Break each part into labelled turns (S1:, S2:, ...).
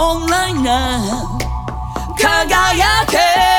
S1: オンラインな。輝け。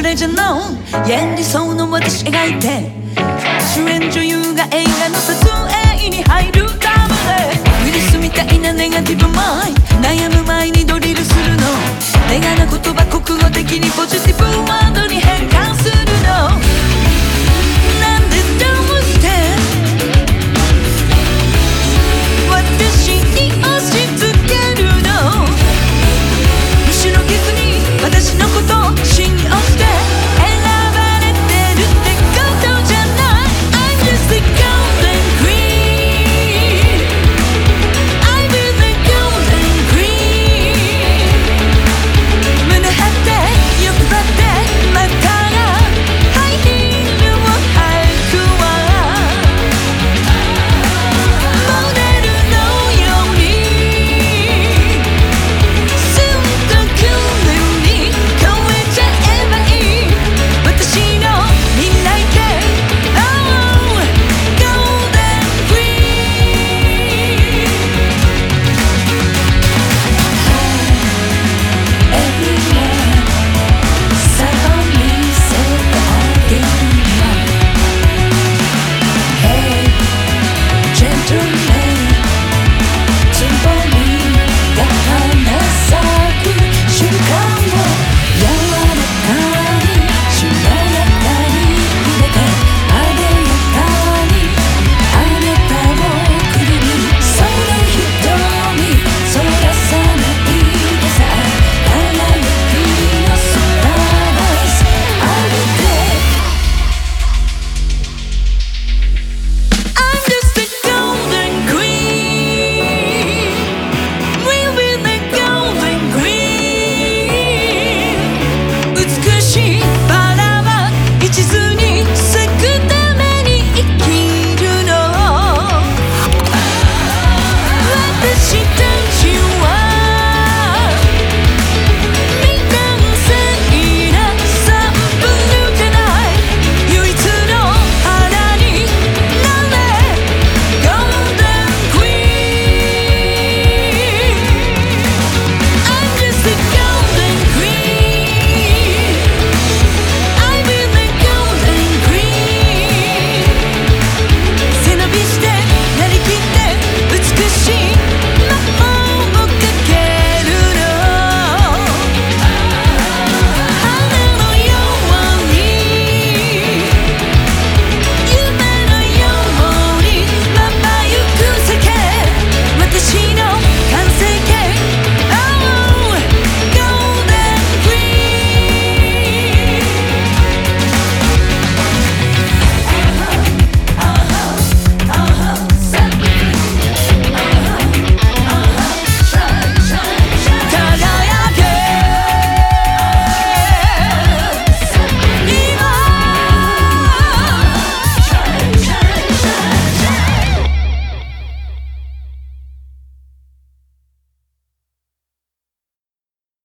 S1: 演技層の理想の私描いて主演女優が映画の撮影に入るためウイルスみたいなネガティブマイン